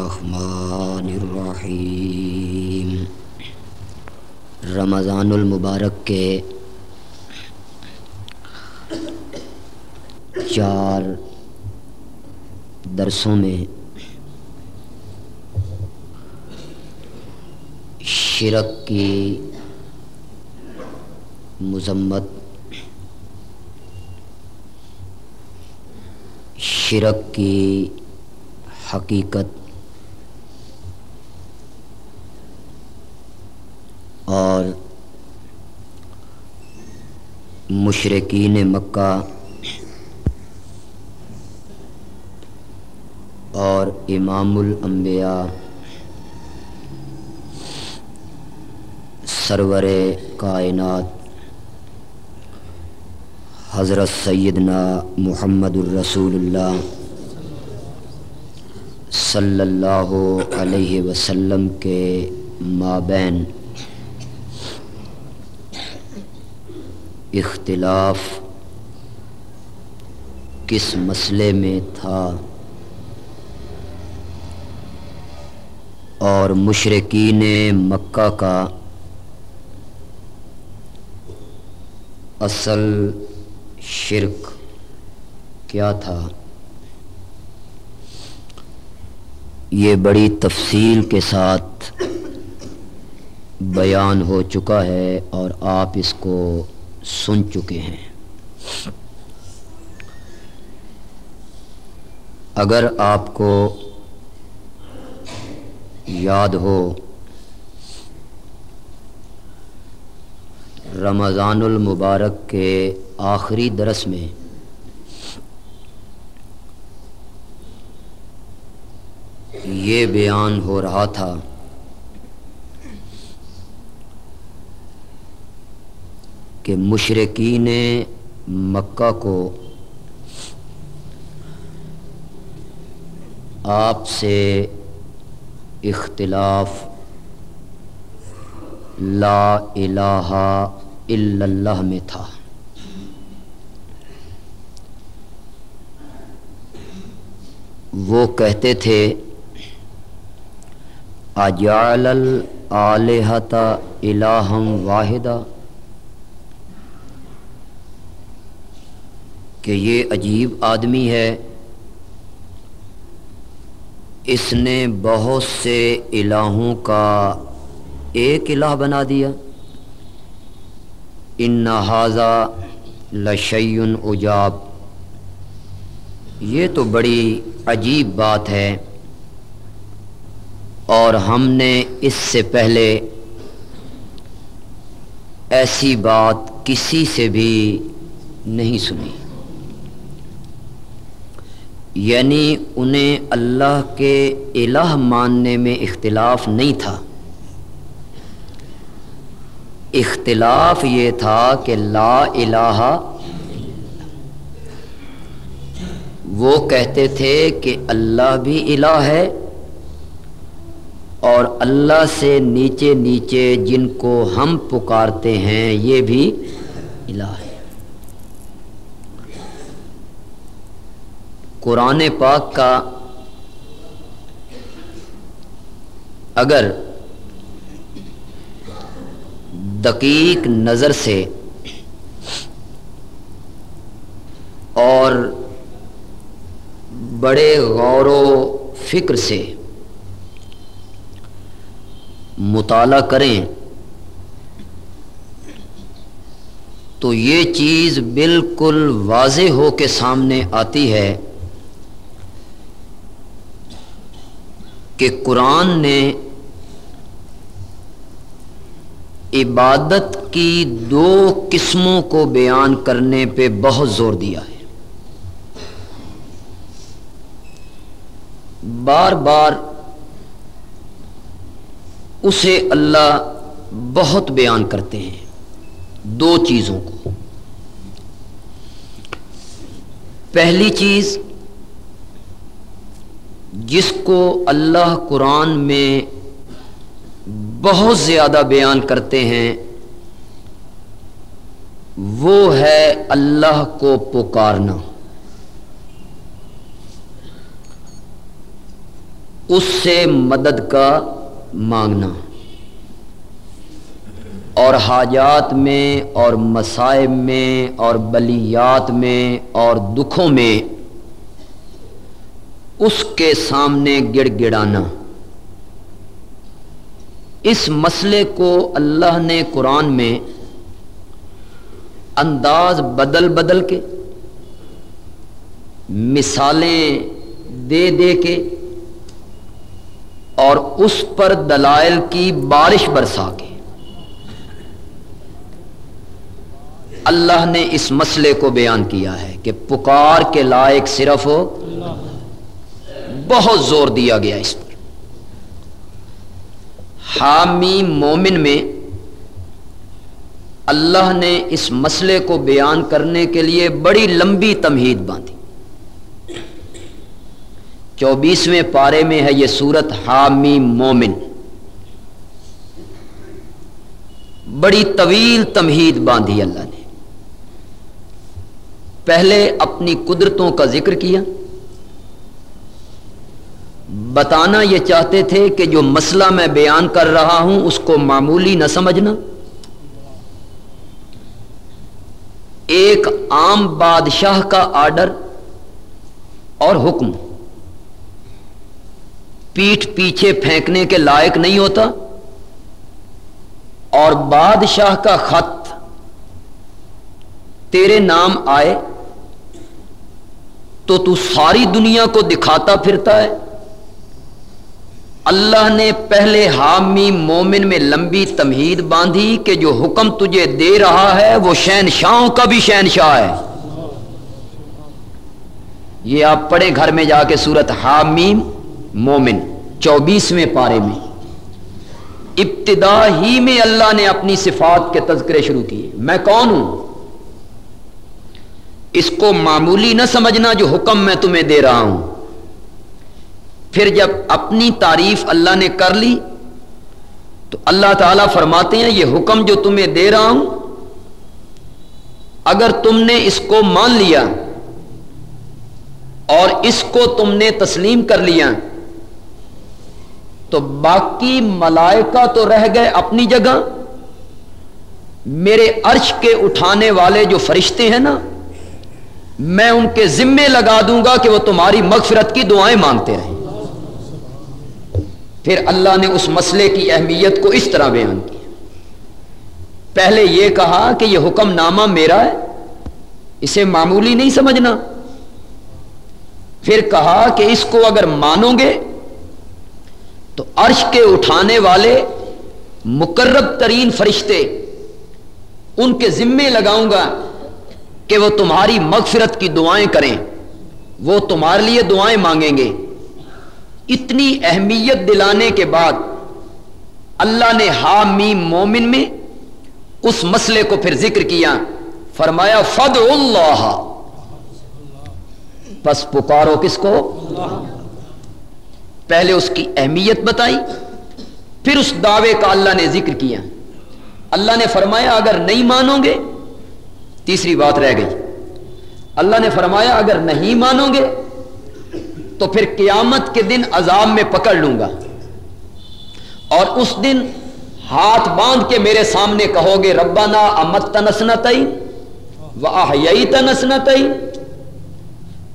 الرحمن الرحیم۔ رمضان المبارک کے چار درسوں میں شرک کی مذمت شرک کی حقیقت اور مشرقین مکہ اور امام الانبیاء، سرور کائنات، حضرت سیدنا محمد الرسول اللہ صلی اللہ علیہ وسلم کے مابین اختلاف کس مسئلے میں تھا اور مشرقین مکہ کا اصل شرک کیا تھا؟ یہ بڑی تفصیل کے ساتھ بیان ہو چکا ہے اور آپ اس کو سن چکے ہیں۔ اگر آپ کو یاد ہو، رمضان المبارک کے آخری درس میں یہ بیان ہو رہا تھا کہ مشرقین مکہ کو آپ سے اختلاف لا الہ الا اللہ میں تھا۔ وہ کہتے تھے، اجعل الالہت الہم واحدہ۔ کہ یہ عجیب آدمی ہے۔ اس نے بہت سے الہوں کا ایک الہ بنا دیا۔ ان نہذا لشعین اجاب یہ تو بڑی عجیب بات ہے۔ اور ہم نے اس سے پہلے ایسی بات کسی سے بھی نہیں سنی۔ یعنی انہیں اللہ کے الہ ماننے میں اختلاف نہیں تھا۔ اختلاف یہ تھا کہ لا الہ وہ کہتے تھے کہ اللہ بھی الہ ہے اور اللہ سے نیچے نیچے جن کو ہم پکارتے ہیں یہ بھی الہ ہے۔ قرآن پاک کا اگر دقیق نظر سے اور بڑے غور و فکر سے مطالعہ کریں تو یہ چیز بالکل واضح ہو کے سامنے آتی ہے کہ قرآن نے عبادت کی دو قسموں کو بیان کرنے پہ بہت زور دیا ہے۔ بار بار اسے اللہ بہت بیان کرتے ہیں۔ دو چیزوں کو۔ پہلی چیز جس کو اللہ قرآن میں بہت زیادہ بیان کرتے ہیں، وہ ہے اللہ کو پکارنا۔ اس سے مدد کا مانگنا۔ اور حاجات میں، اور مسائب میں، اور بلیات میں، اور دکھوں میں اس کے سامنے گڑ گڑانا۔ اس مسئلے کو اللہ نے قرآن میں انداز بدل بدل کے، مثالیں دے دے کے، اور اس پر دلائل کی بارش برسا کے۔ اللہ نے اس مسئلے کو بیان کیا ہے کہ پکار کے لائق صرف ہو بہت زور دیا گیا اس پر۔ حامی مومن میں اللہ نے اس مسئلے کو بیان کرنے کے لیے بڑی لمبی تمہید باندھی۔ چوبیسویں پارے میں ہے یہ سورت حامی مومن۔ بڑی طویل تمہید باندھی اللہ نے۔ پہلے اپنی قدرتوں کا ذکر کیا۔ بتانا یہ چاہتے تھے کہ جو مسئلہ میں بیان کر رہا ہوں اس کو معمولی نہ سمجھنا۔ ایک عام بادشاہ کا آرڈر اور حکم۔ پیٹھ پیچھے پھینکنے کے لائق نہیں ہوتا۔ اور بادشاہ کا خط تیرے نام آئے تو تو ساری دنیا کو دکھاتا پھرتا ہے۔ اللہ نے پہلے حامی مومن میں لمبی تمہید باندھی کہ جو حکم تجھے دے رہا ہے وہ شہنشاہوں کا بھی شہنشاہ ہے۔ یہ آپ پڑھیں گھر میں جا کے سورت حامیم مومن، چوبیسویں پارے میں۔ ابتدا ہی میں اللہ نے اپنی صفات کے تذکرے شروع کیے۔ میں کون ہوں؟ اس کو معمولی نہ سمجھنا جو حکم میں تمہیں دے رہا ہوں۔ پھر جب اپنی تعریف اللہ نے کر لی، تو اللہ تعالیٰ فرماتے ہیں، یہ حکم جو تمہیں دے رہا ہوں، اگر تم نے اس کو مان لیا اور اس کو تم نے تسلیم کر لیا، تو باقی ملائکہ تو رہ گئے اپنی جگہ۔ میرے عرش کے اٹھانے والے جو فرشتے ہیں نا، میں ان کے ذمے لگا دوں گا کہ وہ تمہاری مغفرت کی دعائیں مانگتے رہیں۔ پھر اللہ نے اس مسئلے کی اہمیت کو اس طرح بیان کیا۔ پہلے یہ کہا کہ یہ حکم نامہ میرا ہے، اسے معمولی نہیں سمجھنا۔ پھر کہا کہ اس کو اگر مانو گے تو عرش کے اٹھانے والے مقرب ترین فرشتے ان کے ذمے لگاؤں گا کہ وہ تمہاری مغفرت کی دعائیں کریں۔ وہ تمہارے لیے دعائیں مانگیں گے۔ اتنی اہمیت دلانے کے بعد اللہ نے حامی مومن میں اس مسئلے کو پھر ذکر کیا، فرمایا فد اللہ بس پکارو کس کو؟ پہلے اس کی اہمیت بتائی، پھر اس دعوے کا اللہ نے ذکر کیا۔ اللہ نے فرمایا، اگر نہیں مانو گے، تیسری بات رہ گئی۔ اللہ نے فرمایا، اگر نہیں مانو گے تو پھر قیامت کے دن عذاب میں پکڑ لوں گا۔ اور اس دن ہاتھ باندھ کے میرے سامنے کہو گے، ربنا امت تنسنا تئی تنسنا تئی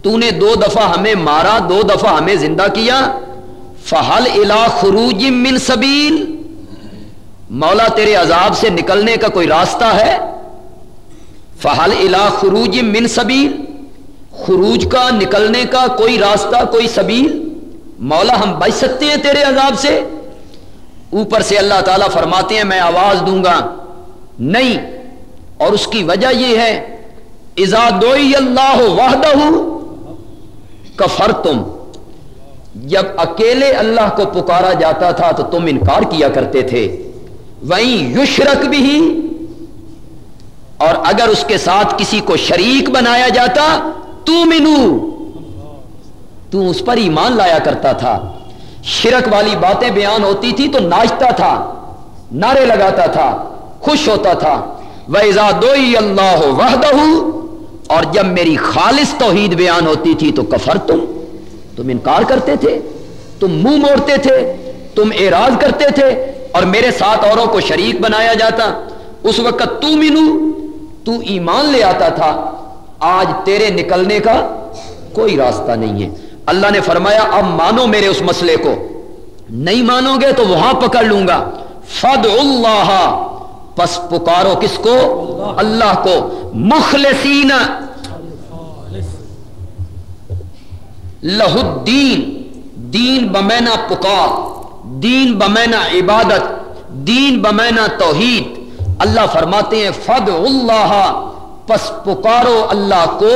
تو نے دو دفعہ ہمیں مارا، دو دفعہ ہمیں زندہ کیا۔ فہل الا خروج من سبیل۔ مولا، تیرے عذاب سے نکلنے کا کوئی راستہ ہے؟ فہل الا خروج من سبیل۔ خروج کا، نکلنے کا کوئی راستہ، کوئی سبیل؟ مولا، ہم بچ سکتے ہیں تیرے عذاب سے؟ اوپر سے اللہ تعالیٰ فرماتے ہیں، میں آواز دوں گا۔ نہیں، اور اس کی وجہ یہ ہے ازادوئی اللہ وحدہ کفر تم جب اکیلے اللہ کو پکارا جاتا تھا تو تم انکار کیا کرتے تھے۔ وہیں یشرک بھی اور اگر اس کے ساتھ کسی کو شریک بنایا جاتا تو منو۔ تو اس پر ایمان لایا کرتا تھا۔ شرک والی باتیں بیان ہوتی تھی تو ناچتا تھا، نعرے لگاتا تھا، خوش ہوتا تھا۔ ویزا دوئی اللہ وحدہ اور جب میری خالص توحید بیان ہوتی تھی تو کفر تم۔ تم انکار کرتے تھے، تم منہ موڑتے تھے، تم اعراض کرتے تھے، اور میرے ساتھ اوروں کو شریک بنایا جاتا۔ اس وقت تو مینو تو ایمان لے آتا تھا۔ آج تیرے نکلنے کا کوئی راستہ نہیں ہے۔ اللہ نے فرمایا، اب مانو میرے اس مسئلے کو۔ نہیں مانو گے تو وہاں پکڑ لوں گا۔ فد اللہ پس پکارو کس کو؟ اللہ کو۔ مخلصین لہ الدین، دین بمینا پکار، دین بمینا عبادت، دین بمینا توحید۔ اللہ فرماتے ہیں فد اللہ پس پکارو اللہ کو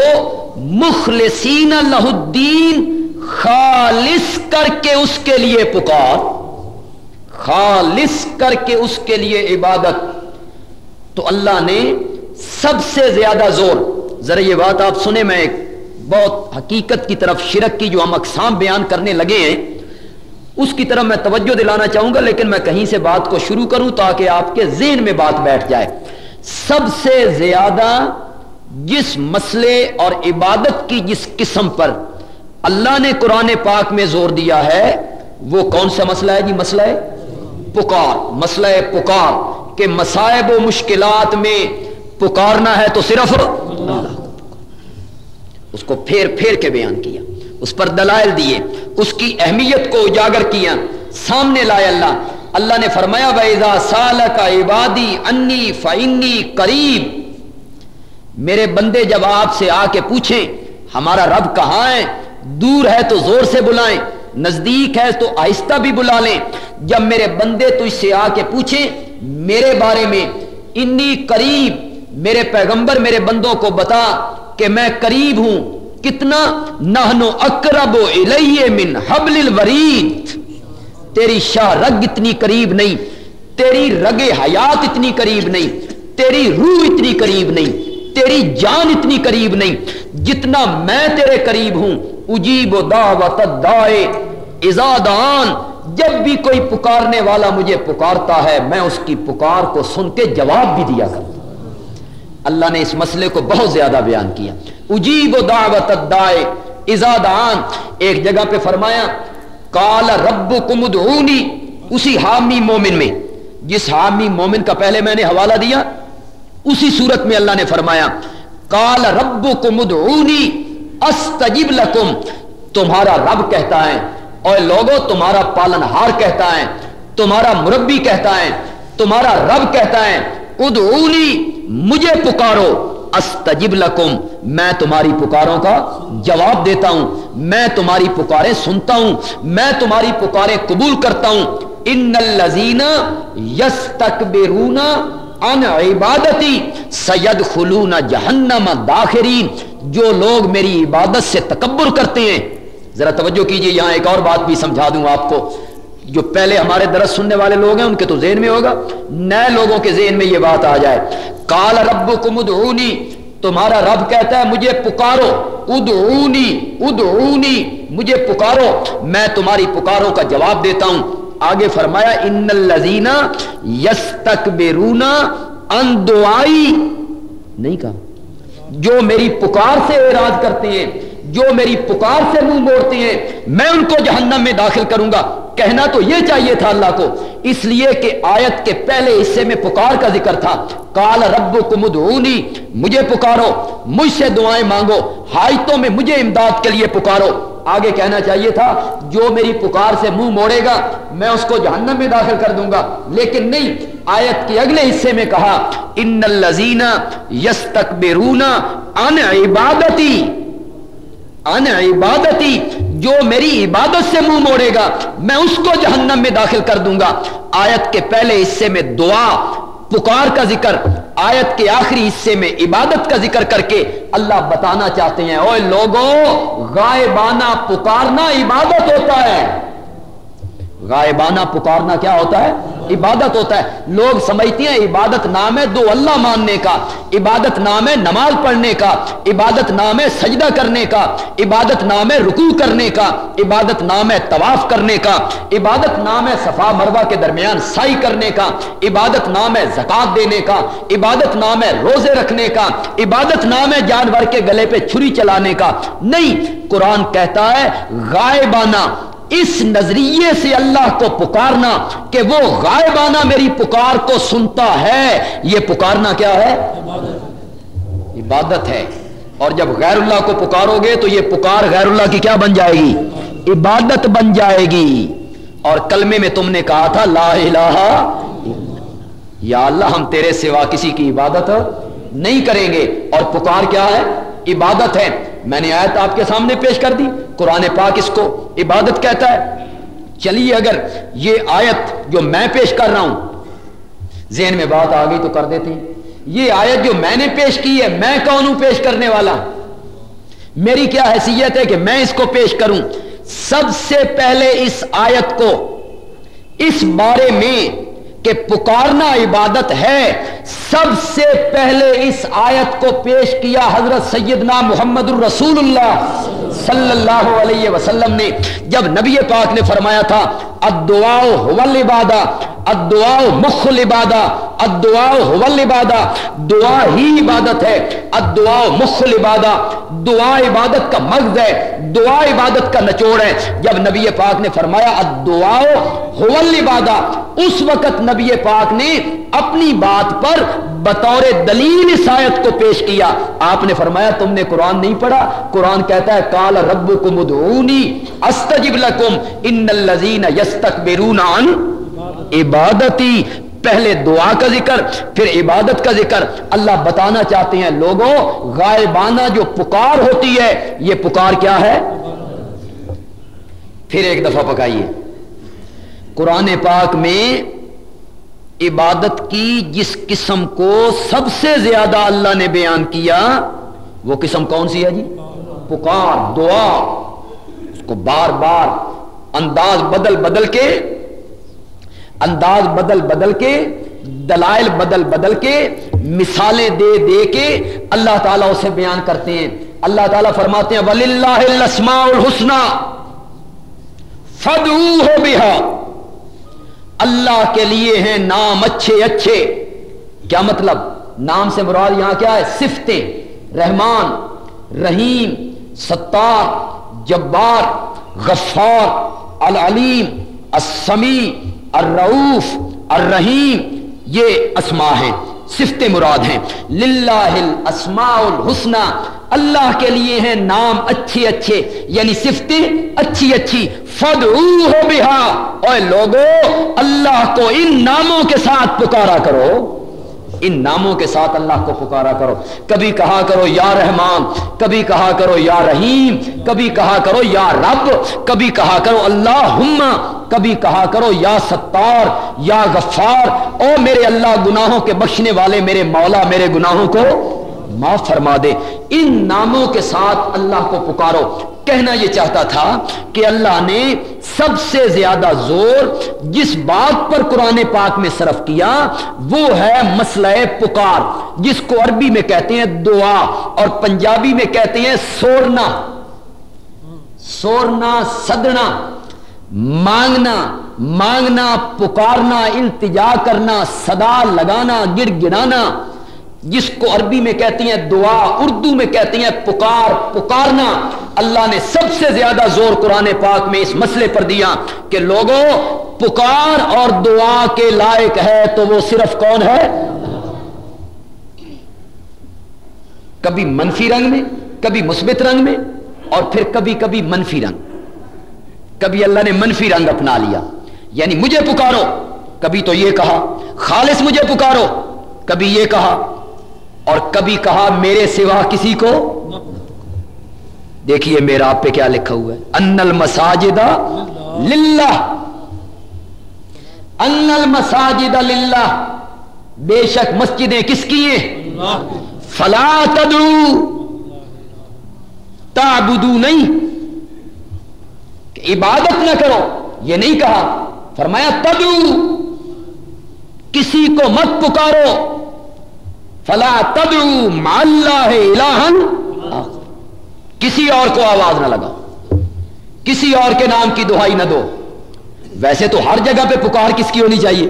مخلصین لہ الدین خالص کر کے اس کے لیے پکار، خالص کر کے اس کے لیے عبادت۔ تو اللہ نے سب سے زیادہ زور، ذرا یہ بات آپ سنیں، میں ایک بہت حقیقت کی طرف شرک کی جو ہم اقسام بیان کرنے لگے ہیں، اس کی طرف میں توجہ دلانا چاہوں گا، لیکن میں کہیں سے بات کو شروع کروں تاکہ آپ کے ذہن میں بات بیٹھ جائے۔ سب سے زیادہ جس مسئلے اور عبادت کی جس قسم پر اللہ نے قرآن پاک میں زور دیا ہے، وہ کون سا مسئلہ ہے جی؟ مسئلہ ہے پکار۔ مسئلہ ہے پکار کہ مسائب و مشکلات میں پکارنا ہے تو صرف اللہ اس کو پھیر پھیر کے بیان کیا، اس پر دلائل دیے، اس کی اہمیت کو اجاگر کیا، سامنے لائے اللہ۔ اللہ نے فرمایا ویزا سال کا عبادی انی فنی قریب میرے بندے جب آپ سے آ کے پوچھیں، ہمارا رب کہاں ہے؟ دور ہے تو زور سے بلائیں، نزدیک ہے تو آہستہ بھی بلا لیں. جب میرے بندے تو اس سے آ کے پوچھیں، میرے بارے میں انی قریب میرے پیغمبر میرے بندوں کو بتا کہ میں قریب ہوں، کتنا نہنو اکرب من حبل الورید تیری شاہ رگ اتنی قریب نہیں، تیری رگ حیات اتنی قریب نہیں، تیری روح اتنی قریب نہیں، تیری جان اتنی قریب نہیں، جتنا میں تیرے قریب ہوں، اجیب و دعوت دائے ازادان جب بھی کوئی پکارنے والا مجھے پکارتا ہے، میں اس کی پکار کو سن کے جواب بھی دیا کرتا اللہ نے اس مسئلے کو بہت زیادہ بیان کیا۔ اجیب و دعوت دائے ازادان ایک جگہ پہ فرمایا کال رب کمدعونی اسی حامی مومن میں۔ جس حامی مومن کا پہلے میں نے حوالہ دیا، اسی صورت میں اللہ نے فرمایا کال رب کو استجب لکم۔ تمہارا رب کہتا ہے اور لوگوں تمہارا پالن ہار کہتا ہے، تمہارا مربی کہتا ہے، تمہارا رب کہتا ہے، ادعونی، مجھے پکارو۔ استجب لکم، میں تمہاری پکاروں کا جواب دیتا ہوں، میں تمہاری پکاریں سنتا ہوں، میں تمہاری پکاریں قبول کرتا ہوں۔ ان الذین یستکبرون ان عبادتی سید خلون جہنم داخرین، جو لوگ میری عبادت سے تکبر کرتے ہیں۔ ذرا توجہ کیجیے، یہاں ایک اور بات بھی سمجھا دوں آپ کو۔ جو پہلے ہمارے درس سننے والے لوگ ہیں، ان کے تو ذہن میں ہوگا، نئے لوگوں کے ذہن میں یہ بات آ جائے۔ کال رب ادعونی، تمہارا رب کہتا ہے، مجھے پکارو۔ ادعونی ادعونی، مجھے پکارو۔ میں تمہاری پکاروں کا جواب دیتا ہوں۔ آگے فرمایا ان الزینا یس تک بے رونا نہیں کہا۔ جو میری پکار سے اعراض کرتے ہیں جو میری پکار سے منہ موڑتے ہیں، میں ان کو جہنم میں داخل کروں گا۔ کہنا تو یہ چاہیے تھا اللہ کو۔ اس لیے کہ آیت کے پہلے حصے میں پکار کا ذکر تھا۔ کال رب کو مجھے پکارو، مجھ سے دعائیں مانگو حایتوں میں مجھے امداد کے لیے پکارو۔ آگے کہنا چاہیے تھا، جو میری پکار سے منہ موڑے گا، میں اس کو جہنم میں داخل کر دوں گا۔ لیکن نہیں، آیت کے اگلے حصے میں کہا، ان الزین یس تک ان عبادتی ان عبادتی، جو میری عبادت سے منہ موڑے گا، میں اس کو جہنم میں داخل کر دوں گا۔ آیت کے پہلے حصے میں دعا، پکار کا ذکر، آیت کے آخری حصے میں عبادت کا ذکر کر کے اللہ بتانا چاہتے ہیں اوے لوگوں، غائبانہ، پکارنا عبادت ہوتا ہے۔ غائبانہ پکارنا کیا ہوتا ہے؟ عبادت ہوتا ہے۔ لوگ سمجھتے ہیں عبادت نام ہے دو اللہ ماننے کا، عبادت نام ہے نماز پڑھنے کا، عبادت نام ہے سجدہ کرنے کا، عبادت نام ہے رکوع کرنے کا، عبادت نام ہے طواف کرنے کا، عبادت نام ہے صفا مروا کے درمیان سائی کرنے کا، عبادت نام ہے زکات دینے کا، عبادت نام ہے روزے رکھنے کا، عبادت نام ہے جانور کے گلے پہ چھری چلانے کا۔ نہیں، قرآن کہتا ہے غائبانہ اس نظریے سے اللہ کو پکارنا کہ وہ غائبانہ میری پکار کو سنتا ہے، یہ پکارنا کیا ہے؟ عبادت ہے۔ اور جب غیر اللہ کو پکارو گے تو یہ پکار غیر اللہ کی کیا بن جائے گی؟ عبادت بن جائے گی۔ اور کلمے میں تم نے کہا تھا، لا الہ یا اللہ، ہم تیرے سوا کسی کی عبادت نہیں کریں گے۔ اور پکار کیا ہے؟ عبادت ہے۔ میں نے آیت آپ کے سامنے پیش کر دی۔ قرآن پاک اس کو عبادت کہتا ہے۔ چلیے اگر یہ آیت جو میں پیش کر رہا ہوں، ذہن میں بات آ گئی تو کر دیتے ہیں۔ یہ آیت جو میں نے پیش کی ہے، میں کون ہوں پیش کرنے والا؟ میری کیا حیثیت ہے کہ میں اس کو پیش کروں؟ سب سے پہلے اس آیت کو، اس بارے میں کہ پکارنا عبادت ہے، سب سے پہلے اس آیت کو پیش کیا حضرت سیدنا محمد الرسول اللہ صلی اللہ علیہ وسلم نے۔ جب نبی پاک نے فرمایا تھا، الدعاء هو العبادہ، الدعاء مخ العبادہ، الدعاء هو العبادہ، دعا ہی عبادت ہے۔ الدعاء مخ العبادہ، دعا عبادت کا مغز ہے، دعا عبادت کا نچوڑ ہے۔ جب نبی پاک نے فرمایا، الدعاء هو العبادہ، اس وقت نبی نبی پاک نے اپنی بات پر بطور دلیل اس آیت کو پیش کیا۔ آپ نے فرمایا، تم نے قرآن نہیں پڑھا؟ قرآن کہتا ہے کال رب کم ادعونی استجب لکم ان الذین یستکبرون عن عبادتی۔ پہلے دعا کا ذکر، پھر عبادت کا ذکر۔ اللہ بتانا چاہتے ہیں لوگوں، غائبانہ جو پکار ہوتی ہے، یہ پکار کیا ہے؟ پھر ایک دفعہ پکائیے۔ قرآن پاک میں عبادت کی جس قسم کو سب سے زیادہ اللہ نے بیان کیا، وہ قسم کون سی ہے جی؟ پکار، دعا، اس کو بار بار انداز بدل بدل کے، انداز بدل بدل کے، دلائل بدل بدل کے، مثالیں دے دے کے اللہ تعالیٰ اسے بیان کرتے ہیں۔ اللہ تعالیٰ فرماتے ہیں ولی اللہ الحسن فدو ہو اللہ کے لیے ہیں نام اچھے اچھے کیا مطلب نام سے مراد یہاں کیا ہے صفتیں رحمان رحیم ستار جبار غفار العلیم السمیع الرعوف الرحیم یہ اسما ہیں صفت مراد ہیں۔ للہ الاسماء الحسنہ، اللہ کے لیے ہیں نام اچھے اچھے یعنی صفتیں اچھی اچھی۔ فد ہو بہا اور لوگوں اللہ کو ان ناموں کے ساتھ پکارا کرو۔ ان ناموں کے ساتھ اللہ کو پکارا کرو۔ کبھی کہا کرو، یا رحمان، کبھی کہا کرو، یا رحیم، کبھی کہا کرو، یا رب، کبھی کہا کرو اللہ کبھی کہا کرو، یا ستار، یا غفار۔ او میرے اللہ، گناہوں کے بخشنے والے میرے مولا، میرے گناہوں کو معاف فرما دے۔ ان ناموں کے ساتھ اللہ کو پکارو۔ کہنا یہ چاہتا تھا کہ اللہ نے سب سے زیادہ زور جس بات پر قرآن پاک میں صرف کیا، وہ ہے مسئلہ پکار، جس کو عربی میں کہتے ہیں دعا اور پنجابی میں کہتے ہیں سورنا۔ سورنا سدنا مانگنا مانگنا، پکارنا، التجا کرنا، صدا لگانا گر گرانا جس کو عربی میں کہتی ہیں دعا، اردو میں کہتی ہیں پکار، پکارنا، اللہ نے سب سے زیادہ زور قرآن پاک میں اس مسئلے پر دیا کہ لوگوں پکار اور دعا کے لائق ہے تو وہ صرف کون ہے؟ کبھی منفی رنگ میں، کبھی مثبت رنگ میں اور پھر کبھی کبھی منفی رنگ۔ کبھی اللہ نے منفی رنگ اپنا لیا۔ یعنی مجھے پکارو، کبھی تو یہ کہا، خالص مجھے پکارو، کبھی یہ کہا۔ اور کبھی کہا میرے سوا کسی کو؟ دیکھیے میرا آپ پہ کیا لکھا ہوا ہے۔ ان المساجد للہ ان المساجد للہ بے شک مسجدیں کس کی ہیں؟ فلا تدعو تعبدو نہیں۔ کہ عبادت نہ کرو۔ یہ نہیں کہا۔ فرمایا تدعو کسی کو مت پکارو۔ فلا تدعو مع اللہ الہن کسی اور کو آواز نہ لگا کسی اور کے نام کی دہائی نہ دو۔ ویسے تو ہر جگہ پہ پکار کس کی ہونی چاہیے؟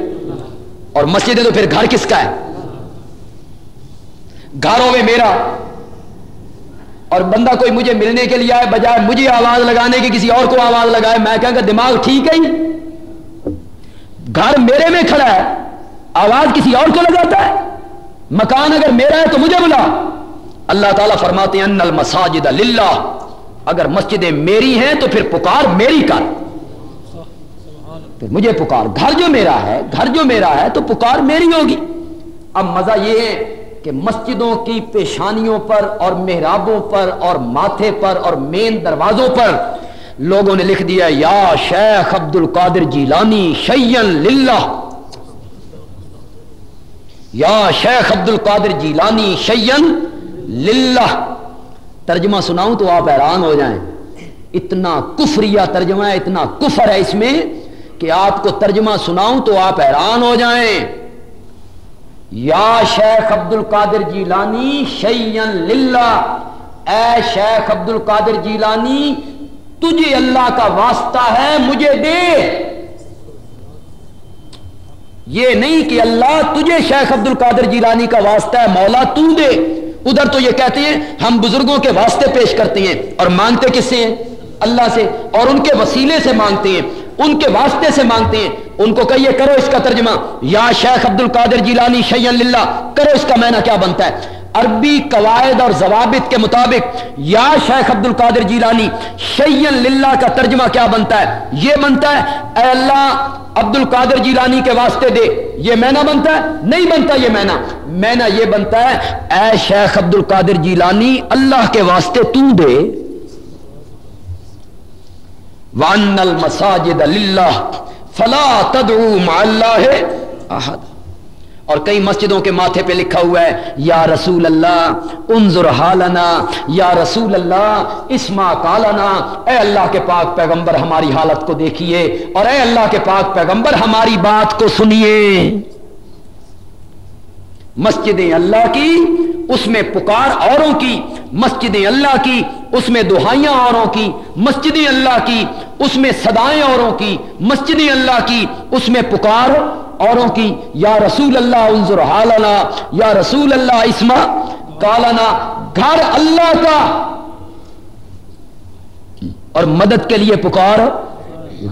اور مسجد تو پھر گھر کس کا ہے؟ گھر ہوئے میرا۔ اور بندہ کوئی مجھے ملنے کے لیے آئے بجائے مجھے آواز لگانے کی کسی اور کو آواز لگائے، میں کہوں گا دماغ ٹھیک ہے ہی؟ گھر میرے میں کھڑا ہے، آواز کسی اور کو لگاتا ہے؟ مکان اگر میرا ہے تو مجھے بلا۔ اللہ تعالیٰ فرماتے ہیں، ان المساجد للہ اگر مسجدیں میری ہیں تو پھر پکار میری کر۔ پھر مجھے پکار۔ گھر جو میرا ہے، گھر جو میرا ہے تو پکار میری ہوگی۔ اب مزہ یہ ہے کہ مسجدوں کی پیشانیوں پر اور محرابوں پر اور ماتھے پر اور مین دروازوں پر لوگوں نے لکھ دیا یا شیخ عبد القادر جیلانی شیئن للہ یا شیخ عبد القادر جیلانی شیئن للہ۔ ترجمہ سناؤں تو آپ حیران ہو جائیں۔ اتنا کفریہ ترجمہ ہے، اتنا کفر ہے اس میں کہ آپ کو ترجمہ سناؤں تو آپ حیران ہو جائیں۔ یا شیخ عبد القادر جیلانی شیئن للہ۔ اے شیخ عبد القادر جیلانی، تجھے اللہ کا واسطہ ہے، مجھے دے۔ یہ نہیں کہ اللہ تجھے شیخ عبد القادر جیلانی کا واسطہ ہے، مولا تو دے۔ ادھر تو یہ کہتے ہیں، ہم بزرگوں کے واسطے پیش کرتے ہیں۔ اور مانگتے کس سے ہیں؟ اللہ سے۔ اور ان کے وسیلے سے مانگتے ہیں۔ ان کے واسطے سے مانگتے ہیں۔ ان کو کہیے، کرو اس کا ترجمہ۔ یا شیخ عبد القادر جیلانی شیئن للہ، کرو اس کا معنی کیا بنتا ہے؟ عربی قواعد اور ضوابط کے مطابق، یا شیخ عبد القادر جیلانی شیئن للہ کا ترجمہ کیا بنتا ہے؟ یہ بنتا ہے، اے اللہ عبد القادر جیلانی کے واسطے دے۔ یہ مینا بنتا ہے؟ نہیں بنتا یہ مینا۔ مینا یہ بنتا ہے، اے شیخ عبد القادر جیلانی، اللہ کے واسطے تو دے۔ وان المساجد للہ فلا تدعو مع اللہ احد اور کئی مسجدوں کے ماتھے پہ لکھا ہوا ہے، یا رسول اللہ، انظر حالنا، یا رسول اللہ اسما کالنا اے اللہ کے پاک پیغمبر، ہماری حالت کو دیکھیے اور اے اللہ کے پاک پیغمبر، ہماری بات کو سنیے۔ مسجدیں اللہ کی، اس میں پکار اوروں کی۔ مسجدیں اللہ کی، اس میں دہائیاں اوروں کی۔ مسجدیں اللہ کی، اس میں صدائیں اوروں کی۔ مسجدیں اللہ کی، اس میں پکار اوروں کی، یا رسول اللہ انظر حالنا، یا رسول اللہ اسما کالنا گھر اللہ کا۔ اور مدد کے لیے پکار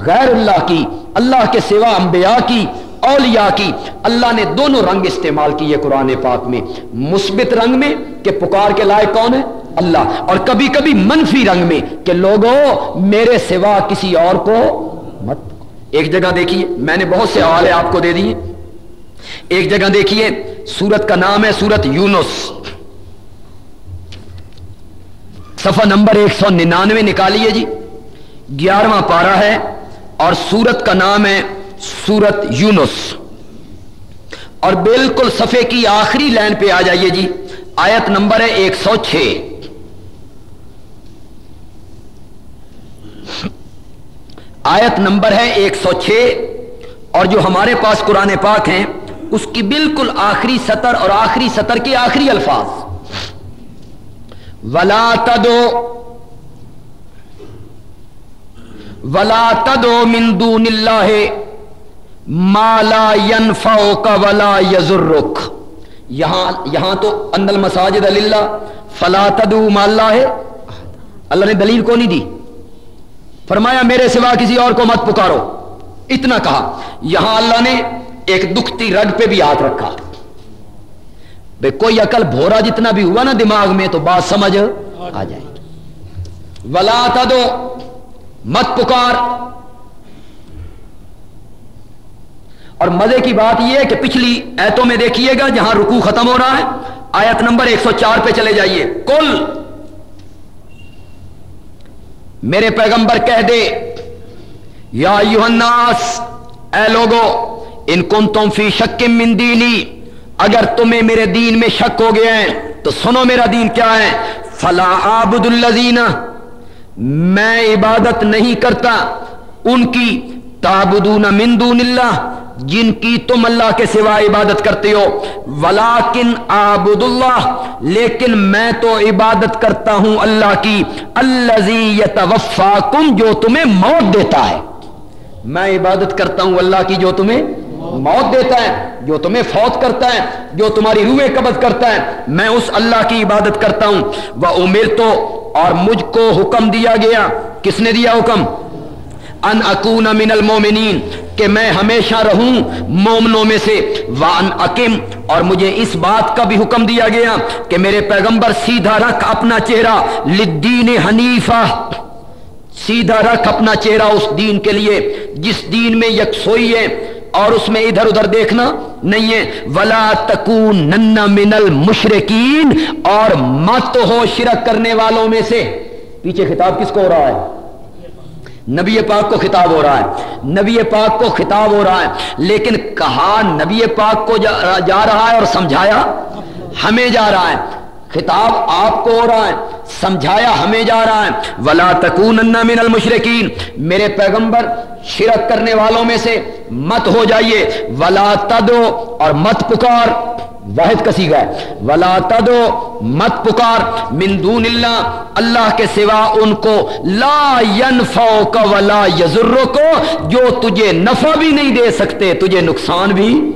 غیر اللہ کی، اللہ کے سوا انبیاء کی، اولیاء کی۔ اللہ نے دونوں رنگ استعمال کیے قرآن پاک میں۔ مثبت رنگ میں کہ پکار کے لائق کون ہے؟ اللہ۔ اور کبھی کبھی منفی رنگ میں کہ لوگوں، میرے سوا کسی اور کو ایک جگہ دیکھیے، میں نے بہت سے حوالے آپ کو دے دیے۔ ایک جگہ دیکھیے، سورت کا نام ہے سورت یونس۔ صفحہ نمبر ایک سو ننانوے، نکالیے جی۔ گیارہواں پارا ہے اور سورت کا نام ہے سورت یونس۔ اور بالکل صفحے کی آخری لائن پہ آ جائیے جی آیت نمبر ہے ایک سو چھ۔ آیت نمبر ہے ایک سو چھ۔ اور جو ہمارے پاس قرآن پاک ہیں، اس کی بالکل آخری سطر اور آخری سطر کے آخری الفاظ۔ ولا تدو ولا تدو مندون اللہ مالا ینفعو کا ولا یزرک یہاں یہاں تو ان المساجد اللہ فلا تدو مالا ہے اللہ نے دلیل کو نہیں دی۔ فرمایا، میرے سوا کسی اور کو مت پکارو۔ اتنا کہا۔ یہاں اللہ نے ایک دکھتی رگ پہ بھی ہاتھ رکھا۔ بے، کوئی عقل بھورا جتنا بھی ہوا نا دماغ میں تو بات سمجھ آ جائے۔ گی ولا تدو مت پکار۔ اور مزے کی بات یہ ہے کہ پچھلی ایتوں میں دیکھیے گا جہاں رکو ختم ہو رہا ہے، آیت نمبر ایک سو چار پہ چلے جائیے۔ کل میرے پیغمبر کہہ دے، یا الناس اے لوگو، ان کن تم فی شک من دینی، اگر تمہیں میرے دین میں شک ہو گیا ہے، تو سنو میرا دین کیا ہے۔ فلا عابد الزین میں عبادت نہیں کرتا، ان کی تابدون من دون اللہ جن کی تم اللہ کے سوا عبادت کرتے ہو ولاکن آبد اللہ لیکن میں تو عبادت کرتا ہوں اللہ کی اللہ جو تمہیں موت دیتا ہے۔ میں عبادت کرتا ہوں اللہ کی، جو تمہیں موت دیتا ہے، جو تمہیں فوت کرتا ہے، جو تمہاری روح قبض کرتا ہے۔ میں اس اللہ کی عبادت کرتا ہوں۔ وہ عمر تو اور مجھ کو حکم دیا گیا۔ کس نے دیا حکم؟ ان اکون من المومنین، کہ میں ہمیشہ رہوں مومنوں میں سے۔ وان اکم اور مجھے اس بات کا بھی حکم دیا گیا کہ میرے پیغمبر سیدھا رکھ اپنا چہرہ لدین حنیفہ۔ سیدھا رکھ اپنا چہرہ اس دین کے لیے، جس دین میں یکسوئی ہے، اور اس میں ادھر ادھر دیکھنا نہیں ہے۔ ولا تکون نن من المشرکین، اور مت ہو شرک کرنے والوں میں سے۔ پیچھے خطاب کس کو ہو رہا ہے؟ نبی پاک کو خطاب ہو رہا ہے۔ نبی پاک کو خطاب ہو رہا ہے۔ لیکن کہا نبی پاک کو جا رہا ہے اور سمجھایا ہمیں جا رہا ہے۔ خطاب آپ کو ہو رہا ہے۔ سمجھایا ہمیں جا رہا ہے۔ ولا تکون من المشرقین میرے پیغمبر شرک کرنے والوں میں سے مت ہو جائیے۔ ولا تدو اور مت پکار۔ واحد کسی گئے ولا تدو مت پکار۔ من دون اللہ اللہ کے سوا ان کو۔ لا ينفعو کا ولا یزرو کو جو تجھے نفع بھی نہیں دے سکتے، تجھے نقصان بھی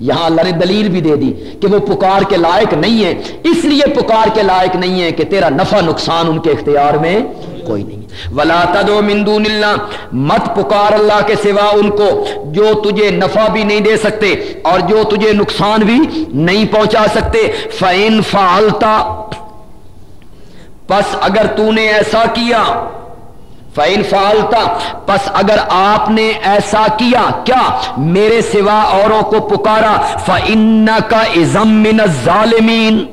یہاں اللہ نے دلیل بھی دے دی کہ وہ پکار کے لائق نہیں ہے اس لیے پکار کے لائق نہیں ہے کہ تیرا نفع نقصان ان کے اختیار میں کوئی نہیں۔ ولا تدو من دون اللہ مت پکار اللہ کے سوا ان کو جو تجھے نفع بھی نہیں دے سکتے اور جو تجھے نقصان بھی نہیں پہنچا سکتے۔ فین فالتا پس اگر تو نے ایسا کیا فین فالتا پس اگر آپ نے ایسا کیا کیا میرے سوا اوروں کو پکارا؟ فن کا ازم من ظالمین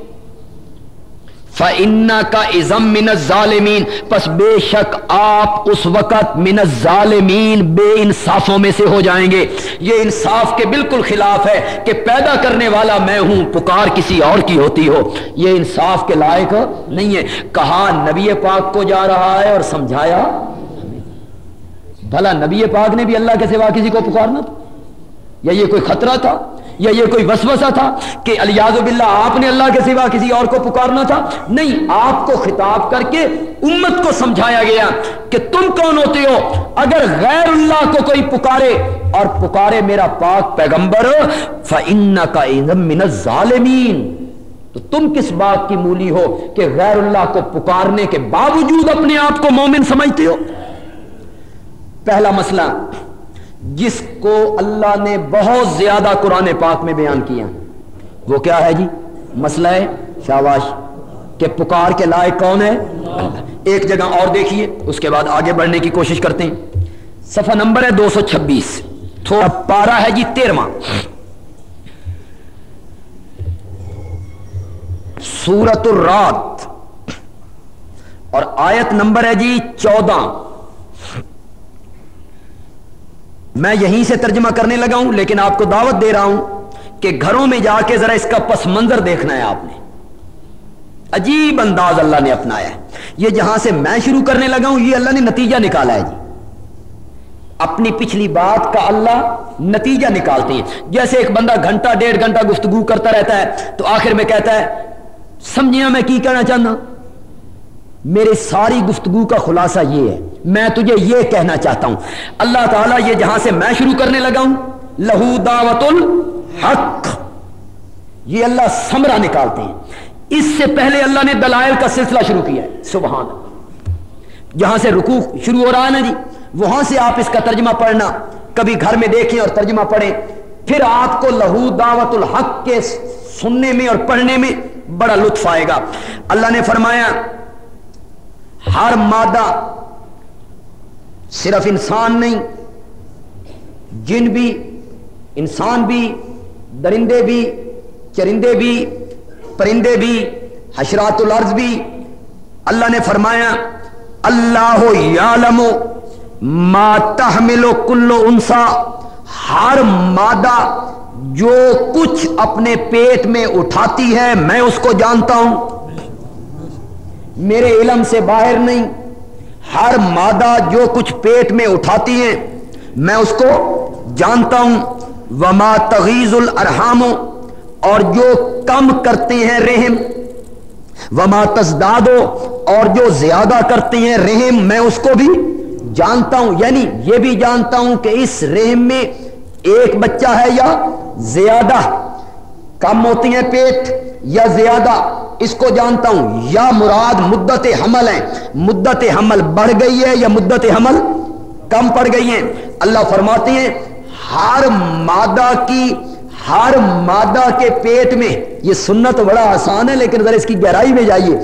فن کا ازم من ظالمین پس بے شک آپ اس وقت من ظالمین بے انصافوں میں سے ہو جائیں گے۔ یہ انصاف کے بالکل خلاف ہے کہ پیدا کرنے والا میں ہوں، پکار کسی اور کی ہوتی ہو۔ یہ انصاف کے لائق نہیں ہے۔ کہا نبی پاک کو جا رہا ہے اور سمجھایا بھلا نبی پاک نے بھی اللہ کے سوا کسی کو پکارنا تھا؟ یا یہ کوئی خطرہ تھا؟ یا یہ کوئی وسوسہ تھا کہ الیاز باللہ آپ نے اللہ کے سوا کسی اور کو پکارنا تھا؟ نہیں، آپ کو خطاب کر کے امت کو سمجھایا گیا کہ تم کون ہوتے ہو؟ اگر غیر اللہ کو کوئی پکارے، اور پکارے میرا پاک پیغمبر، فَإِنَّكَ إِذَن الظَّالِمِينَ۔ تو تم کس بات کی مولی ہو کہ غیر اللہ کو پکارنے کے باوجود اپنے آپ کو مومن سمجھتے ہو؟ پہلا مسئلہ جس کو اللہ نے بہت زیادہ قرآن پاک میں بیان کیا۔ وہ کیا ہے جی؟ مسئلہ ہے شاواش کہ پکار کے لائق کون ہے؟ ایک جگہ اور دیکھیے، اس کے بعد آگے بڑھنے کی کوشش کرتے ہیں۔ صفحہ نمبر ہے دو سو چھبیس۔ تھوڑا پارا ہے جی تیرواں۔ سورت الرات اور آیت نمبر ہے جی چودہ۔ میں یہیں سے ترجمہ کرنے لگا ہوں، لیکن آپ کو دعوت دے رہا ہوں کہ گھروں میں جا کے ذرا اس کا پس منظر دیکھنا ہے آپ نے۔ عجیب انداز اللہ نے اپنایا ہے۔ یہ جہاں سے میں شروع کرنے لگا ہوں، یہ اللہ نے نتیجہ نکالا ہے جی۔ اپنی پچھلی بات کا اللہ نتیجہ نکالتے ہیں۔ جیسے ایک بندہ گھنٹہ، ڈیڑھ گھنٹہ گفتگو کرتا رہتا ہے، تو آخر میں کہتا ہے سمجھیا میں کی کہنا چاہتا ہوں؟ میرے ساری گفتگو کا خلاصہ یہ ہے۔ میں تجھے یہ کہنا چاہتا ہوں، اللہ تعالیٰ یہ جہاں سے میں شروع کرنے لگا ہوں، لہو دعوت الحق یہ اللہ سمرا نکالتے ہیں۔ اس سے پہلے اللہ نے دلائل کا سلسلہ شروع کیا ہے۔ سبحان جہاں سے رکوع شروع ہو رہا ہے نا جی وہاں سے آپ اس کا ترجمہ پڑھنا۔ کبھی گھر میں دیکھیں اور ترجمہ پڑھیں۔ پھر آپ کو لہو دعوت الحق کے سننے میں اور پڑھنے میں بڑا لطف آئے گا۔ اللہ نے فرمایا ہر مادہ صرف انسان نہیں، جن بھی، انسان بھی، درندے بھی، چرندے بھی، پرندے بھی، حشرات الارض بھی، اللہ نے فرمایا، اللہ یعلم ما تحمل کلو انسا، ہر مادہ جو کچھ اپنے پیٹ میں اٹھاتی ہے، میں اس کو جانتا ہوں۔ میرے علم سے باہر نہیں۔ ہر مادہ جو کچھ پیٹ میں اٹھاتی ہیں میں اس کو جانتا ہوں۔ وما تغیز الرحام اور جو کم کرتے ہیں رحم۔ وما تزدادو اور جو زیادہ کرتے ہیں رحم، میں اس کو بھی جانتا ہوں۔ یعنی یہ بھی جانتا ہوں کہ اس رحم میں ایک بچہ ہے یا زیادہ۔ کم ہوتی ہیں پیٹ یا زیادہ، اس کو جانتا ہوں، یا مراد مدت حمل ہے مدت حمل بڑھ گئی ہے یا مدت حمل کم پڑ گئی ہیں؟ اللہ فرماتے ہیں، ہر مادہ کی، ہر مادہ کے پیٹ میں، یہ سننا تو بڑا آسان ہے، لیکن ذرا اس کی گہرائی میں جائیے۔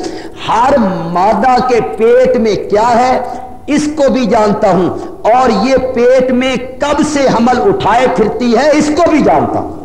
ہر مادہ کے پیٹ میں کیا ہے؟ اس کو بھی جانتا ہوں۔ اور یہ پیٹ میں کب سے حمل اٹھائے پھرتی ہے؟ اس کو بھی جانتا ہوں۔